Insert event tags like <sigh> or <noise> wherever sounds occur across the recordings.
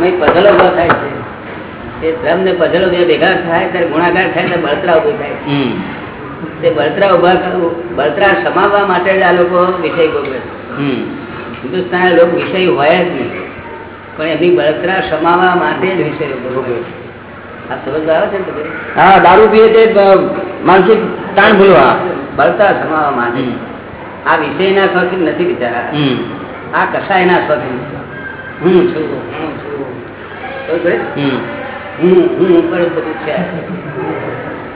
નહીં ઊભો થાય છે. તે ધ્રમ ને પધલો ભેગા થાય ત્યારે ગુણાકાર થાય એટલે બળતરા ઊભી થાય. હમ. તે બળતરા ઊભા બળતરા સમાવવા માટે જ આ લોકો વિષય ભોગવે હિન્દુસ્તાન લોકો વિષય હોય જ નહીં. પણ એમની બળતરા સમાવવા માટે જ વિષય ભોગવે છે. આ સમજ આવે છે ને હા દારૂ પીએ તે માનસિક તાણ ભૂલવા બળતરા સમાવવા માટે. આ વિષયના શોખીન નથી બિચારા. આ કસાયના શોખીન. હું છું હું છું. હમ હું હું ઉપર બધું છે.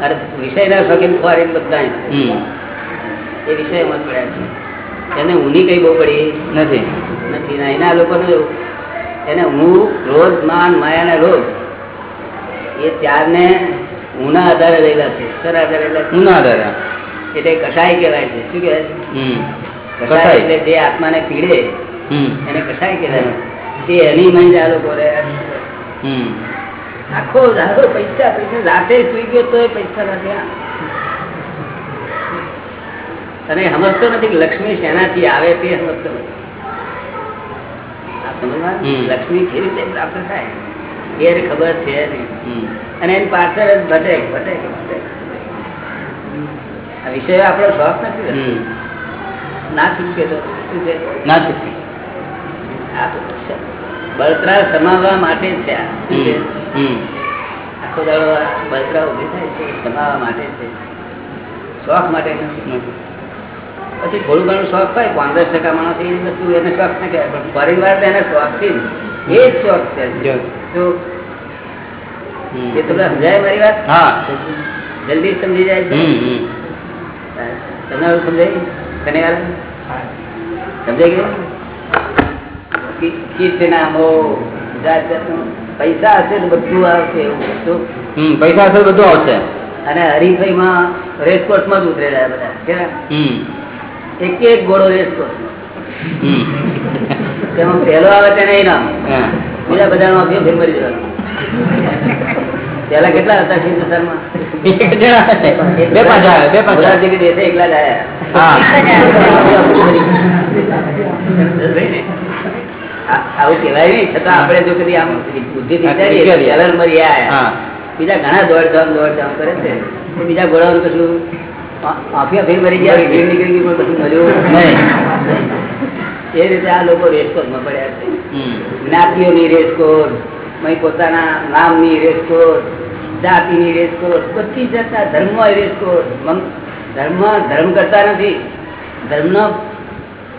અરે વિષયના શોખીન ફોરેન બધા એ વિષય મત પડ્યા છે. એને ઊની કઈ બહુ પડી? નથી. નથી. ને એના લોકોને એને હું રોજ માન માયાના રોજ એ ત્યારને ઊના આધારે રહેલા છે. સર આધારે છે? આધારે. એટલે કસાય કહેવાય છે. શું કહેવાય છે? કસાય એટલે જે આત્માને પીડે હમ. એને કસાય કહેવાય. તે એની માં આ લોકો રહ્યા આખો દાડો પૈસા પૈસા રાતે સુઈ ગયો તો પૈસા લાગ્યા તને સમજતો નથી લક્ષ્મી શેનાથી આવે તે સમજતો નથી. લક્ષ્મી કેવી રીતે પ્રાપ્ત થાય? એ ખબર છે અને એની પાછળ જ ભટે ભટક આ વિષય આપણો શોખ નથી ના? છૂટકે તો ના છૂટકે. આ તો. બળતરા સમાવવા માટે જ છે આખો દાડો બળતરા ઊભી થાય છે સમાવવા માટે છે. શોખ માટે પછી થોડું ઘણું શોખ હોય પંદર ટકા માણસ એ વસ્તુ એને શોખ ના કહેવાય પણ પરિવાર તો એને શોખથી એ જ શોખ છે. જો. જો એ તમને સમજાય મારી વાત? હા. જલ્દી સમજી જાય છે? હમ હમ. તમને સમજાય? તને યાર સમજાય ગયું કીર્તિના મોહ, જાત જાતનું. પૈસા હશે તો બધું આવશે એવું તો હમ પૈસા હશે બધું આવશે. અને હરીફાઈમાં રેસકોર્સમાં જ ઉતરેલા બધા એક એક ગોળો રેસકોર્સ તેમાં પહેલો આવે તેને ઇનામ. બીજા બધામાં ફેર ફેર મરી જવાનું પહેલા કેટલા હતા બે પાંચ આવે બે પાંચ આવે. મોરારજી એકલા જ હા. આવું કહેવાય નહીં છતાં આપણે જો કદી આમ બુદ્ધિ. પહેલા મરી બીજા ઘણા દોડ ધામ દોડ ધામ કરે છે. બીજા ઘોડાનું કશું આ- આંખિયા મરી ગયા ભીડ નીકળી ગઈ પણ કશું મળ્યું નહીં. એ રીતે આ લોકો રેસકોર્સમાં પડ્યા છે. જ્ઞાતિઓની રેસકોર્સ પોતાના નામની રેસકોર્સ જાતિની રેસકોર્સ બધી જાતના ધર્મ રેસકોર્સ ધર્મ ધર્મ કરતા નથી. ધર્મનો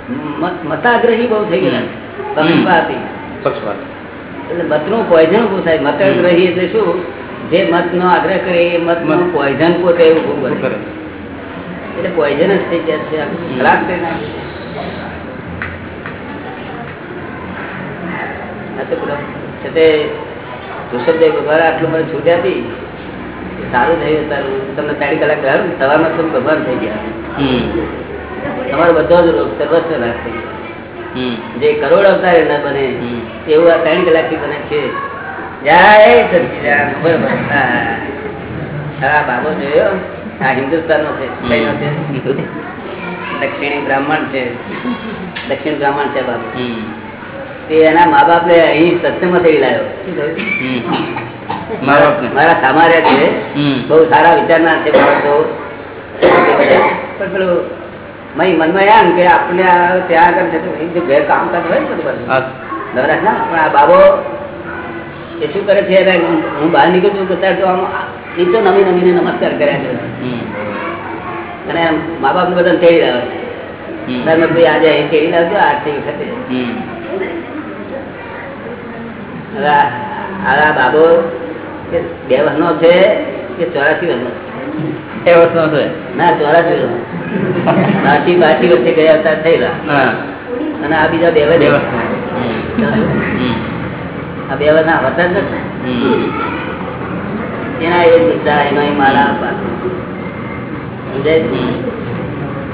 નો મતાગ્રહી બહુ થઈ ગયેલા છે. પક્ષપાતી પક્ષપાત એટલે મતનું પોઈઝન ઉભું થાય મતગ્રહી એટલે શું? જે મતનો આગ્રહ કરે એ મતનું મત. પોઈઝન પોતે ઉભું શું કરે? એટલે પોઈઝન જ થઈ જાય છે. ખરાબ થઈ નાખે સારું થયું તારું તમને ત્રણ કલાક સવારમાં તમે ભગવાન થઈ ગયા. તમારો બધો જ રોગ સર્વસ્વ નાશ થઈ ગયો. જે કરોડ અવતાર એના બને એવું આ ત્રણ કલાકથી બને છે. બાબો જોયો? આ હિન્દુસ્તાન નો છે? દક્ષિણી બ્રાહ્મણ છે. દક્ષિણ બ્રાહ્મણ છે બાબુ. તે એના મા બાપ ને અહીં સત્યમાં થઈ લાવ્યો બાપને મારા સામાર્યા છે. બહુ સારા વિચારના છે બાળકો પણ પેલું મનમાં એમ કે આપણે ત્યાં આગળ છે ઘેર કામ કરતા હોય બધું બધું. નવરાશ ના પણ આ બાબો એ શું કરે છે? હું બહાર નીકળું છું ત્યારે તો આમ નીચો નમી નમીને નમસ્કાર કર્યા છે. અને મા બાપ ને બધા તેડી લાવે છે. તમે ભાઈ આજે અહીં તેડી લાવજો આરતી વખતે આ બાબો કે બે વર્ષનો છે કે ચોરાસી વર્ષનો એ વર્ષનો છે. ના ચોરાસી વર્ષનો બાસી બાસી વચ્ચે ગયા હતા થયેલા. અને આ બીજા બે બે વર્ષ વર્ષનો હમ. હમ. આ બે વર્ષના હોતા જ એના એ દીધા એનો એ મારા આપા સમજાય?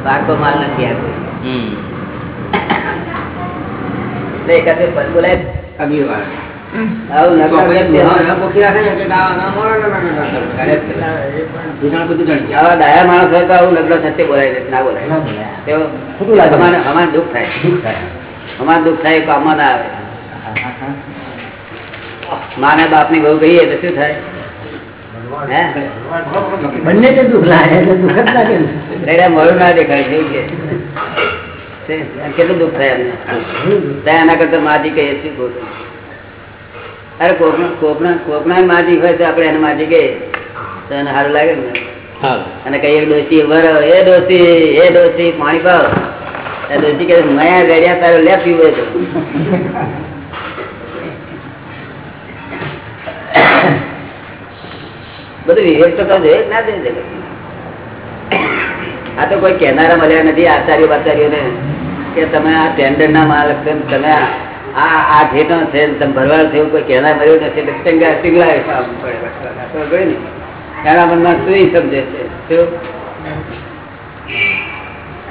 પાકો માલ નથી આપતો એકાદ બોલાય વ્યક્તિ આવા ડાયા માણસ હોય તો આવું લગ્ન સત્ય બોલાય ના બોલાય. તેઓ ખોટું લાગે. અમારે અમારે દુઃખ થાય. અમારે દુઃખ થાય કામમાં ના આવે. માને બાપની બહુ કહીએ તો શું થાય? બંને ને દુઃખ લાગે દુઃખ જ લાગે ને. મોડું ના દેખાય તે કેટલું દુઃખ થાય એમને? ત્યાં એના કરતા માજી કહીએ શું ખોટું? અરે કોકના કોકના કોકના માજી હોય તો આપણે એને માજી કહીએ. તો એને સારું લાગે ને. અને કહીએ ડોસી વરો એ ડોસી એ ડોસી પાણી પાવ એ ડોસી કે મયા રેડિયા તારો લે પીવો તો બધું વિવેક તો એક ના દે આ તો કોઈ કહેનારા મળ્યા નથી આચાર્ય બાચાર્યોને કે તમે આ ટેન્ડર ના માલક તમે આ આ ઘેટો છે છે એવું કોઈ કહેનાર મળ્યું નથી, એટલે ટીંગા ટીંગલા પડે બસ. આ તો ગયું ને એના મનમાં શું સમજે છે? શું?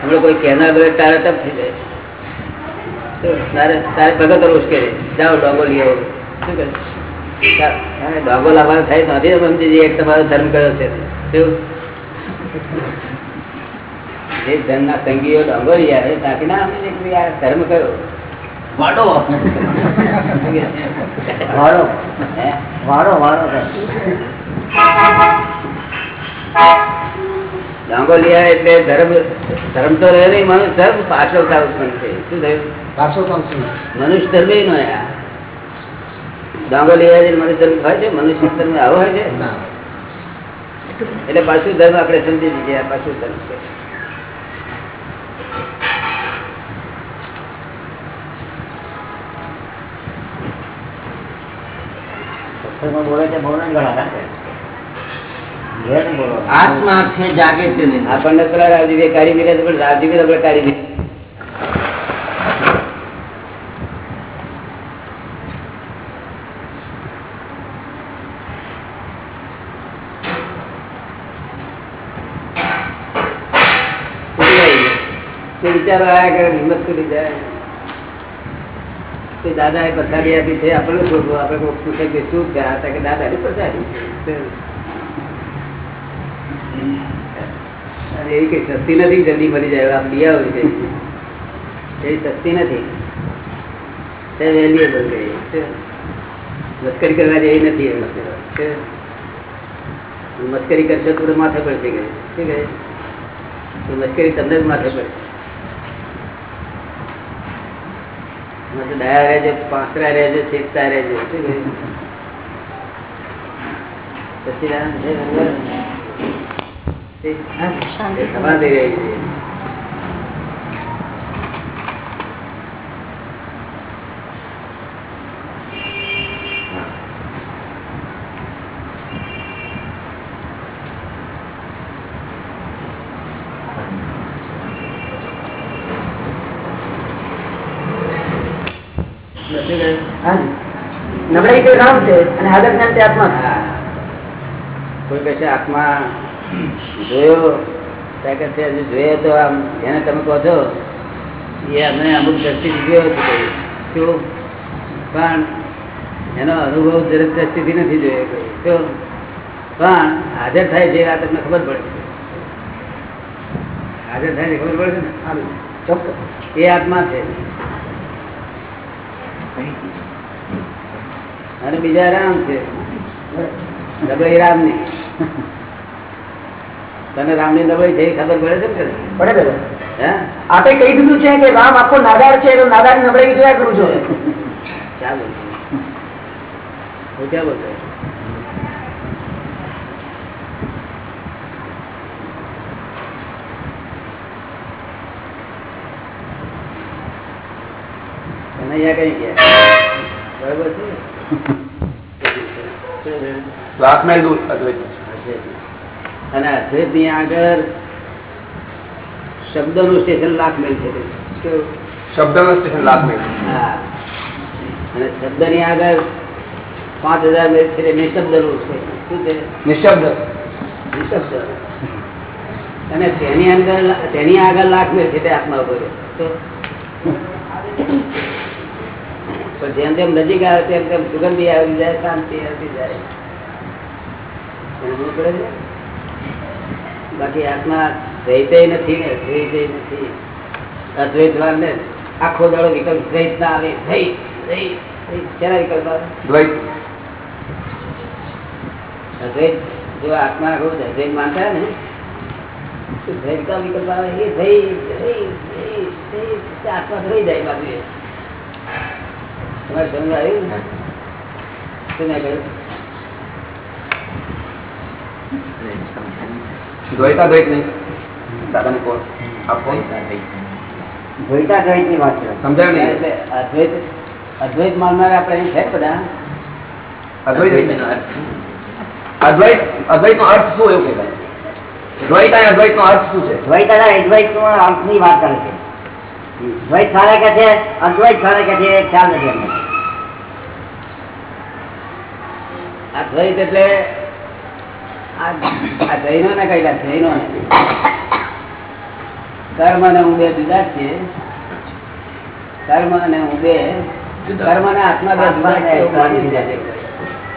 હમણાં કોઈ કહેનાર બોલે તારે ટપ થઈ જાય? તારે તારે ભગત ઉશ્કેરે. જાઓ, ડોગો લઈ આવો. શું કરે? ડોગો લાવવાનો થાય તો નથી સમજી એક તમારો ધર્મ કર્યો છે. શું? જે ધર્મના સંગીઓ ડોગો લઈ આવે, ત્યાંથી ના, અમે ધર્મ કયો વાડો? વાડો. વાડો વાડો. ડાંગો લઈ એટલે ધર્મ ધર્મ તો રહે નહીં મનુષ્ય ધર્મ પાછળતા ઉત્પન્ન છે. શું થયું? પાછો મનુષ્ય ધર્મ નો આ. ડાંગો લઈ આવે મનુષ્ય ધર્મ હોય છે મનુષ્ય ધર્મ આવો હોય છે? એટલે પાછું ધર્મ આપણે સમજી જઈએ પાછું ધર્મ છે બોલે છે બોલે ને ગળા રાખે ઘેર બોલો આત્મા છે જાગે છે આપણને પેલા રાજીભાઈ કાઢી તો પણ રાજીવે આપણે કાઢી મિલે વિચારો આયા કરે હિંમત કરી જાય. દાદા એ પથારી આપી છે આપણે શોધવું, આપણે પૂછે કે શું ગયા હતા કે દાદા ની પથારી એવી કઈ સસ્તી નથી, જલ્દી મળી જાય આપ લઈ હોય છે. એવી સસ્તી નથી. વેલ્યુએબલ છે. મસ્કરી કરવા જેવી નથી એ મસ્કરી કરશો તો માથે પડશે તો મસ્કરી તમને જ માથે પડશે એમાં તો દયા રહેજો પાંસરા રહેજો શીખતા રહેજો શું કહે સચ્ચિદાનંદ છે ભગવાન. સમાધિ રહી છે બધું ગયું? તે છે અને આગળ જ્ઞાન તે આત્મા. કોઈ કહેશે આત્મા જોયો? કે છે હજુ જોયો તો આમ જેને તમે કહો છો એ અમને અમુક દ્રષ્ટિ જોયો હતો. પણ એનો અનુભવ દરેક દ્રષ્ટિથી નથી જોયો કોઈ. પણ હાજર થાય છે આ તમને ખબર પડે હાજર થાય ખબર પડે છે ને? ચોક્કસ. એ આત્મા છે. અને બીજા રામ છે. નબળી રામની તને રામની નબળી છે ખબર પડે છે પડે હે? આપે કહી દીધું છે કે રામ આખો નાદાર છે તો નાદાર નબળાઈ જોયા કરું છું. ચાલો. હું ક્યાં બોલતો? કઈ ગયા? બરાબર છે? અદ્વૈત અને અદ્વૈતની આગળ શબ્દનું સ્ટેશન લાખ મેલ છે. શબ્દનું સ્ટેશન લાખ હા. અને શબ્દની આગળ પાંચ હજાર મેલ છે નિશબ્દનું છે. શું છે? નિશબ્દ. નિશબ્દ. અને તેની અંદર તેની આગળ લાખ મેલ છે તે આત્મા ઉપર તો પણ જેમ જેમ નજીક આવે તેમ તેમ સુગંધી આવી જાય શાંતિ આવતી જાય? બાકી આત્મા દ્વૈતે નથી ને દ્વૈતે નથી. અદ્વૈતવાન ને આખો દાડો વિકલ્પ દ્વૈત ના આવે. દ્વૈત દ્વૈત દ્વૈત. વિકલ્પ આવે? દ્વૈત. અદ્વૈત જો આત્મા આખું અદ્વૈત માનતા ને દ્વૈત કા વિકલ્પ આવે? એ થઈ થઈ થઈ થઈ તે આત્મા થઈ જાય બાજુ. તમારે સમજ આવ્યું ને શું કહ્યું દ્વૈતાદ્વૈત નહીં. દાદાને દ્વૈતા દ્વૈતની વાત છે. સમજાયું નહીં. એટલે અદ્વૈત અદ્વૈત માનનાર આપણે અહીં છે બધા. અદ્વૈત અદ્વૈત અદ્વૈત નો અર્થ શું એવું કહેવાય? દ્વૈત અદ્વૈત નો અર્થ શું છે? દ્વૈત અદ્વૈત નો અર્થની વાત કરે છે. દ્વૈત સારા કે છે? અદ્વૈત સારા કે છે ખ્યાલ નથી અમને અદ્વૈત એટલે આ આ જૈનો ને કહેલા જૈનો કર્મ અને હું બે જુદા છે. કર્મ અને હું બે કર્મ ને આત્મા બે જુદા.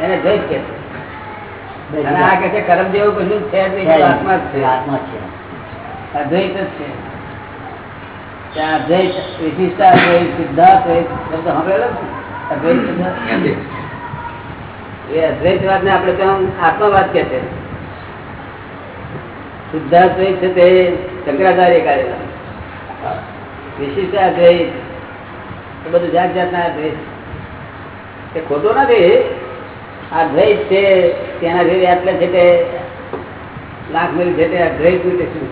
એને દ્વૈત કે છે. અને આ કે છે કર્મ જેવું કશું છે આત્મા જ છે. આત્મા જ છે. અદ્વૈત જ છે. ત્યાં અદ્વૈત વિશિષ્ટા અદ્વૈત સિદ્ધાર્થ શબ્દ સાંભળેલો અદ્વૈત એ અદ્વૈતવાદ ને આપણે ત્યાં આત્મવાદ કે છે. શુદ્ધાદ્વૈત છે તે શંકરાચાર્ય કાઢેલા. વિશિષ્ટ અદ્વૈત એ બધું જાત જાતના અદ્વૈત. એ ખોટું નથી. આ દ્વૈત છે તેના જેવી આટલે છે તે લાખ મિલ છે તે અદ્વૈતનું શું?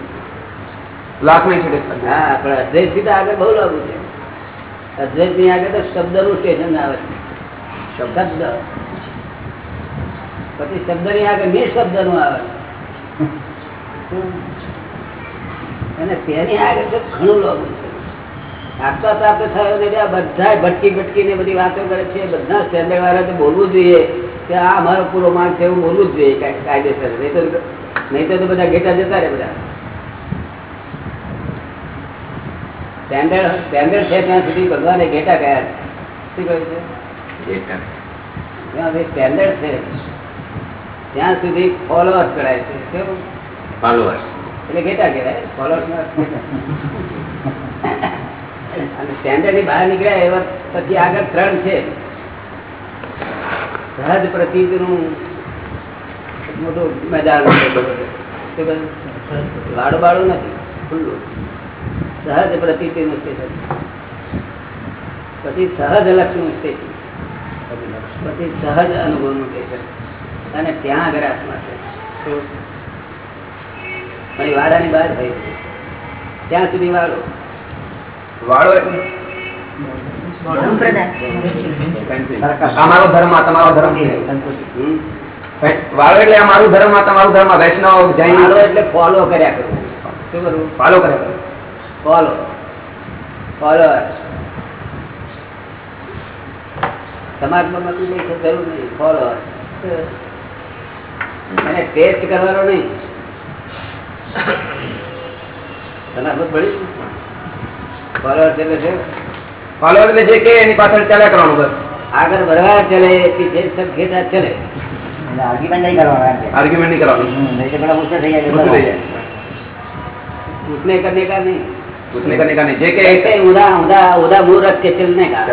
લાખ નહીં છૂટે હા, પણ અદ્વૈતથી તો આગળ બહુ લાગુ છે. અદ્વૈતની આગળ તો શબ્દનું સ્ટેશન આવે છે. શબ્દ પછી શબ્દની આગળ નિશબ્દનું આવે. અને તેની આગળ તો ઘણું લાગુ છે. આપતા પ્રાપ્ત થયો ને આ બધા ભટકી ને બધી વાતો કરે છે. બધા સ્ટેન્ડર્ડ વાળા તો બોલવું જોઈએ કે આ અમારો પૂરો માર્ગ છે એવું બોલવું જ જોઈએ કાય- કાયદેસર. નહીં તો નહીં તો બધા ઘેટા જતા રહે બધા. સ્ટેન્ડર્ડ સ્ટેન્ડર્ડ છે ત્યાં સુધી ભગવાને ઘેટા ગયા. શું કહ્યું છે? ત્યાં સ્ટેન્ડર્ડ છે. ત્યાં સુધી ફોલોઅર્સ કરાય છે. કેવું એટલે ઘેટા કહેવાય ફોલોઅર્સ અને સ્ટેન્ડર્ડની બહાર નીકળ્યા એવા પછી આગળ ત્રણ છે. સહજ પ્રતિકનું મોટું મેદાન છે વાડો બાડો નથી ખુલ્લું. સહજ પ્રતિનું સ્ટેશન પછી સહજ લક્ષનું સ્ટેશન પછી સહજ અનુભવનું સ્ટેશન અને ત્યાં આગળ આત્મા છે. વાડાની બહાર થઈ ત્યાં સુધી વાળો. વાળો એટલે? મારો ધર્મ તમારો ધર્મ વાળો એટલે અમારું મારું ધર્મ તમારું ધર્મ. વૈષ્ણવ જૈન. એટલે ફોલો કર્યા કરવું શું કરવું ફોલો કરે. follow. Followers સમાજમાં બધું નહીં જરૂર નહીં. ફોલોઅર્સ એને ટેસ્ટ કરવાનો નહીં. એની પાછળ ચાલ્યા કરવાનું આગળ વધવા ચલે જે સબ આર્ગ્યુમેન્ટ નહીં કરવાનું આર્ગ્યુમેન્ટ નહીં કરવાનું. નહીં થઈ જાય પૂછને કરને નહીં उसने करने का नहीं जे के ऐसे उदा उदा उदा मुंह रख के चलने का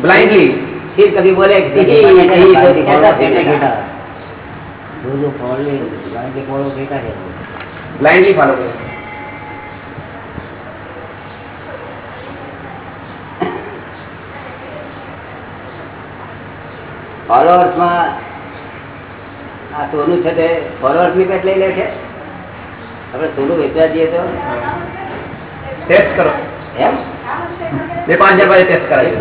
ब्लाइंडली फिर कभी बोले कि નહીં, "ही, નહીં, ही", तो નહીં, कैसा નહીં, चलेगा? ઘેટા. જો જો follow એ, કારણ કે follow ઘેટા છે. ब्लाइंडली फॉलो करे Followers માં આ સોનું છે તે followers ની પેટ લઈ લે છે આપણે થોડું વેચવા જઈએ તો? ટેસ્ટ કરો. એમ? બે પાંચ હજાર ટેસ્ટ કરાવી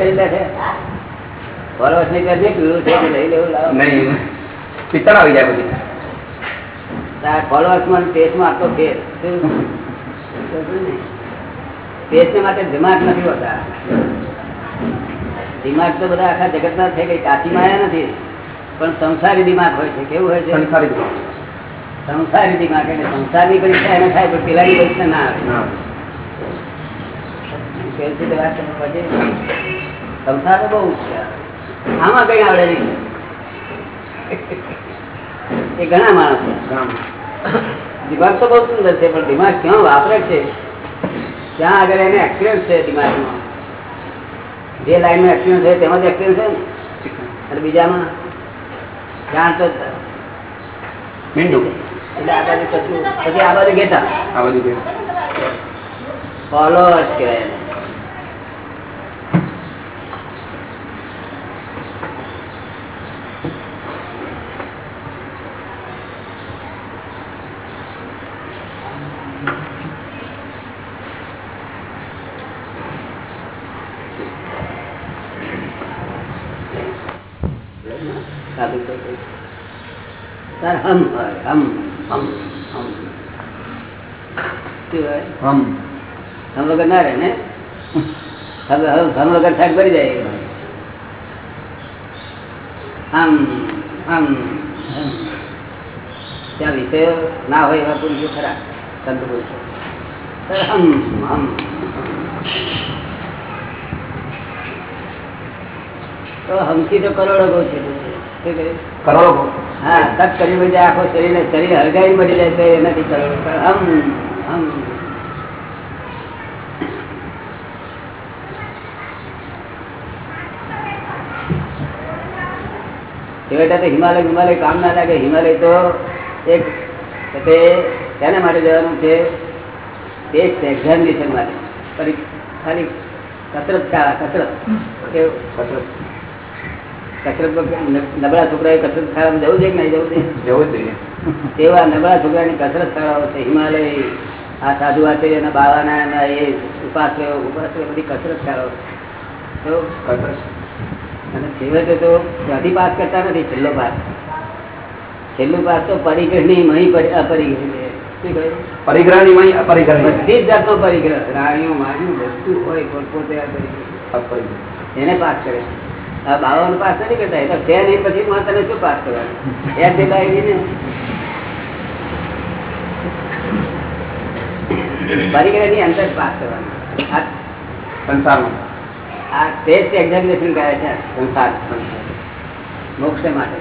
વર્ષની કરશે પીળું લઈ લેવું? લાવો. નહીં. પિત્તળ આવી જાય બધી માટે દિમાગ નથી હોતા. દિમાગ તો બધા આખા જગત ના છે કઈ કાચી માયા નથી. પણ સંસારી દિમાગ હોય છે. કેવું હોય છે? સંસારી દિમાગ સંસારી દિમાગ એટલે સંસારની પરીક્ષા એને થાય પણ પેલાની પરીક્ષા ના આવે. રીતે સંસાર તો બહુ છે. આમાં કઈ આવડે નહીં. એ ઘણા માણસો. દિમાગ તો બહુ સુંદર છે પણ દિમાગ ક્યાં વાપરે છે? ત્યાં આગળ એને એક્સપિરિયન્સ છે દિમાગમાં. જે લાઈનમાં એક્સપિરિયન્સ છે તેમાં જ એક્સપિરિયન્સ છે ને. અને બીજામાં? ત્યાં હતો. મીંડું. એટલે આ બાજુ કશું પછી આ બાજુ ઘેતા આ કે ફોલોઅર્સ કહેવાય હમ હોય હમ હમ હમ શું હોય હમ હમ વગર ના રહે ને? હવે હમ વગર શાક ભરી જાય આમ આમ. ત્યાં વિષયો ના હોય એવા પુરુષો ખરા? સંત પુરુષો. હમ હમ તો હમથી તો કરોડો બહુ છે? કરોડો હા તક કરી આખો શરીર શરીર હરગાઈ મળી જાય એનાથી કરોડો. હમ હમ તો હિમાલય હિમાલય કામ ના લાગે. હિમાલય તો એક તે તેના માટે જવાનું છે? ટેસ્ટ એક્ઝામિનેશન માટે. ખાલી કસરત કસરત. કસરત. કસરત નબળા છોકરાએ કસરત ખાવાનું જવું છે કે નહીં જવું છે જવું જોઈએ. તેવા નબળા છોકરાની કસરત કરાવો છે. હિમાલય આ સાધુ આચાર્યના બાવાના એ ઉપાસ ઉપાસ બધી કસરત કરાવો તો કસરત. અને છેવટે તો ત્યાંથી પાસ કરતા નથી છેલ્લો પાસ. છેલ્લું પાસ તો પરિગ્રહની મહી અપરિગ્રહ છે. પરિગ્રહની મય અપરિગ્રહની બધી જ જાતનો પરિગ્રહ. રાણીઓ માણ્યું બધું હોય પણ અપરિગ્રહ. અપરિગ્રહ. એને પાસ કરે આ બાવાનો પાસ નથી કરતા એ તો છે નહીં પછી માં તને શું પાસ કરવાનું? એ ને. પરિગ્રહની અંદર પાસ કરવાનું. સંસારમાં. આ ટેસ્ટ એક્ઝામિનેશન કહે છે સંસાર મોક્ષ માટે.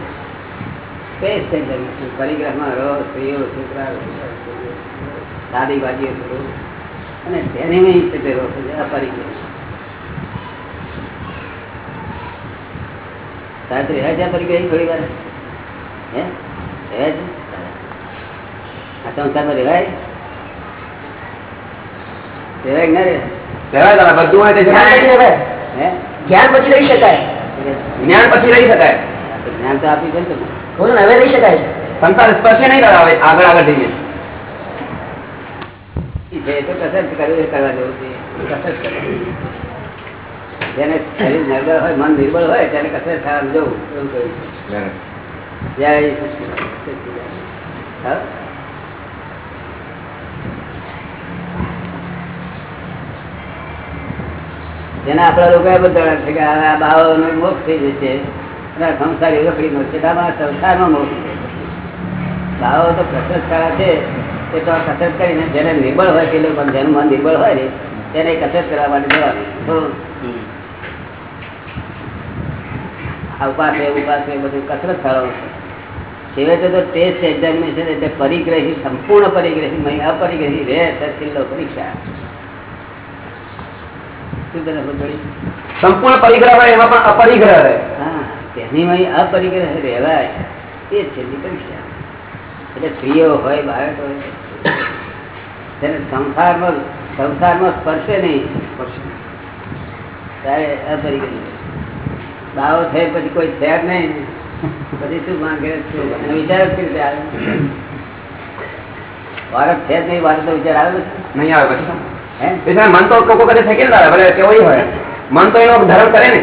એક્ઝામિનેશન પરિગ્રહમાં રહો સ્ત્રીઓ છોકરા સાદી બાજીઓ કરો અને તેને નહીં છે તે રહો છો અપરિગ્રહ. તારે રહ્યા છે પરિગ્રહ થોડી વાર હે રહ્યા છે? આ સંસારમાં રહેવાય? રહેવાય ના રહેવાય? બધું હોય તે જ્ઞાન પછી. રહે. શકાય. જ્ઞાન પછી રહી શકાય. જ્ઞાન તો આપી ને. બોલો હવે રહી શકાય સંસાર સ્પર્શે નહીં કરાવે આગળ આગળ જઈએ જેને શરીર નિર્બળ હોય મન નિર્બળ હોય તેને કસરત થવા જવું એવું કહ્યું જય સચ્ચિદાનંદ. હા? જેના આપણા લોકો એ બધા છે કે આ બાવાનો મોક્ષ થઈ જશે અને સંસાર એ રખડી મળશે તો સંસારનો મોક્ષ છે. બાવો તો કસરત કરા છે, એ તો કસરત કરીને જેને નિર્બળ હોય તે લોકો જેનું મન નિર્બળ હોય ને, તેને કસરત કરવા માટે જવાનું. ઉપાસ એ ઉપાસ એ બધું કસરત શાળાઓ છે. છેવટે તો ટેસ્ટ એક્ઝામિનેશન એટલે પરિગ્રહી, સંપૂર્ણ પરિગ્રહી અપરિગ્રહી રહે છેલ્લો પરીક્ષા સંપૂર્ણ પરિગ્રહ હોય એમાં પણ અપરિગ્રહ રહે. તેની અપરિગ્રહ રહેવાય. એ છેલ્લી પરીક્ષા એટલે સ્ત્રીઓ હોય બાળક હોય તેને સંસારમાં સંસારમાં સ્પર્શે નહીં. ત્યારે અપરિગ્રહ દાવો થાય પછી કોઈ છે જ નહીં પછી શું માંગે? છે વિચાર જ રીતે આવે? ભારત છે જ નહીં ભારત વિચાર આવે નહીં આવે પછી મન તો લોકો કદાચ થકી ના ભલે કેવો હોય. મન તો એનો ધર્મ કરે ને.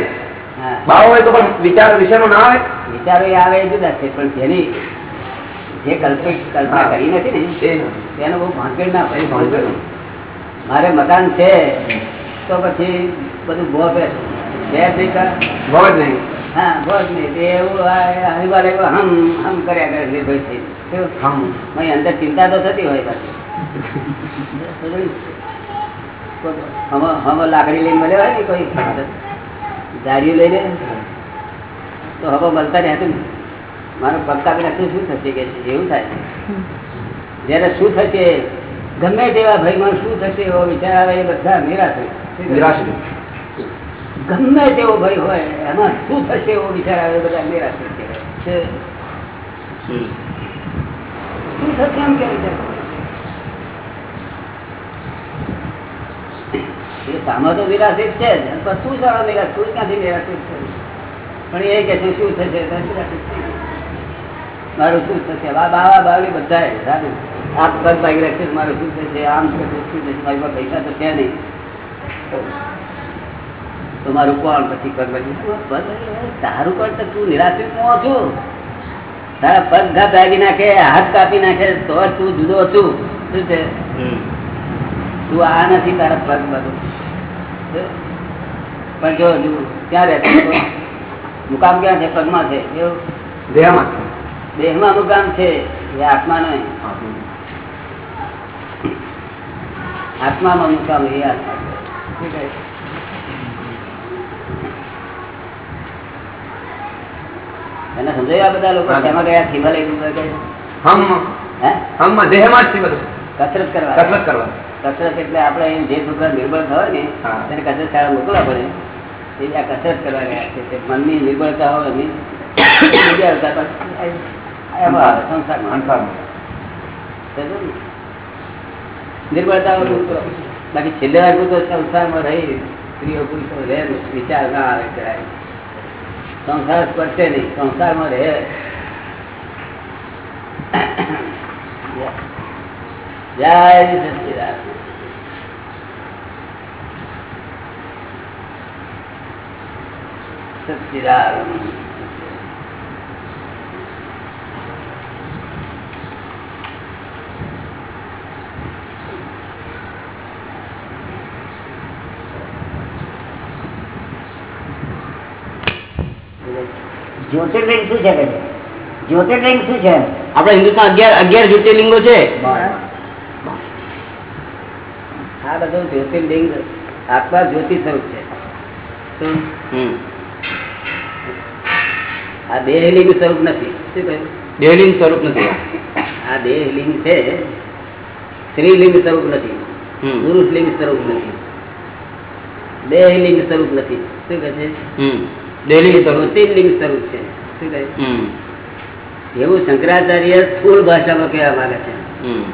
બાવો હોય તો પણ વિચાર વિષયનો ના આવે. વિચારો એ આવે જુદા છે પણ જેની જે કલ્પિત કલ્પના કરી નથી ને તેનો બહુ ભાંકેડ ના ભાઈ ભાંકેડ મારે મકાન છે તો પછી બધું ભો પે છે જ નહીં. હા ભો જ નહીં. તે એવું હરિવાર એવું હમ હમ કર્યા કરે નિર્ભય થઈ. હમ. મય અંદર ચિંતા તો થતી હોય. પાછી <laughs> હમ લાકડી લઈને મળ્યો હોય ને કોઈ? જારીઓ લઈને તો હવે મળતા ને મારો પગ કાપી શું થશે કે? એવું થાય. જ્યારે શું થશે? ગમે તેવા ભાઈમાં શું થશે એવો વિચાર આવે એ બધા નિરાશ. નિરાશ ગમે તેવો ભય હોય એમાં શું થશે એવો વિચાર આવે બધા નિરાશ. શું થશે એમ કે છે? એ સામા તો વિરાસિત છે જ. પણ શું સારા વિરાસ શું ક્યાંથી વિરાસિત છે પણ એ કે શું થશે. મારું શું થશે? વા બાવા બાવી બધા સારું આ પગ ભાગી રાખશે મારું શું થશે? આમ થશે શું થશે મારી પાસે પૈસા તો છે નહીં. તો મારું કોણ પછી પગ તારું પણ તો તું નિરાશિત નો છું. તારા પગ ઘા ભાગી નાખે હાથ કાપી નાખે તો તું જુદો છું. શું છે? તું આ નથી તારા પગ બધું પણ જો ક્યાં રહેતો મુકામ ક્યાં છે? પગમાં છે. એવું? દેહમાં દેહમાં મુકામ છે. એ આત્મા નહીં. આત્મામાં મુકામ એ આત્મા. એને સમજાયું બધા લોકો? હા. ગયા લઈ હમ. હમ. દેહમાં જ કસરત કરવા. કસરત કરવા. કસરત એટલે આપણે જે છોકરા નિર્બળ થયો ને. તેને કસરત શાળા મોકલવા પડે. એ આ કસરત કરવા ગયા છે મનની નિર્બળતા હોય એની? નિર્બળતા બાકી છેલ્લે રાખવું તો સંસારમાં રહી સ્ત્રીઓ પુરુષો રહે વિચાર ના આવે કરાય સંસાર સ્પર્શે નહીં સંસારમાં રહે. જય સચિદાન જ્યોતિર્લિંગ શું છે? જ્યોતિર્લિંગ શું છે? આપડે હિન્દુસ્તાન અગિયાર અગિયાર જ્યોતિર્લિંગો છે. આ બધું જ્યોતિર્લિંગ આત્મા જ્યોતિ સ્વરૂપ છે. આ દેહલિંગ સ્વરૂપ નથી. શું કહ્યું? દેહલિંગ સ્વરૂપ નથી. આ દેહલિંગ છે સ્ત્રીલિંગ સ્વરૂપ નથી. પુરુષ લિંગ સ્વરૂપ નથી. દેહલિંગ સ્વરૂપ નથી. શું કહે છે. દેહલિંગ સ્વરૂપ. જ્યોતિર્લિંગ સ્વરૂપ છે. શું કહે એવું શંકરાચાર્ય સ્થૂળ ભાષામાં કહેવા માંગે છે. હમ.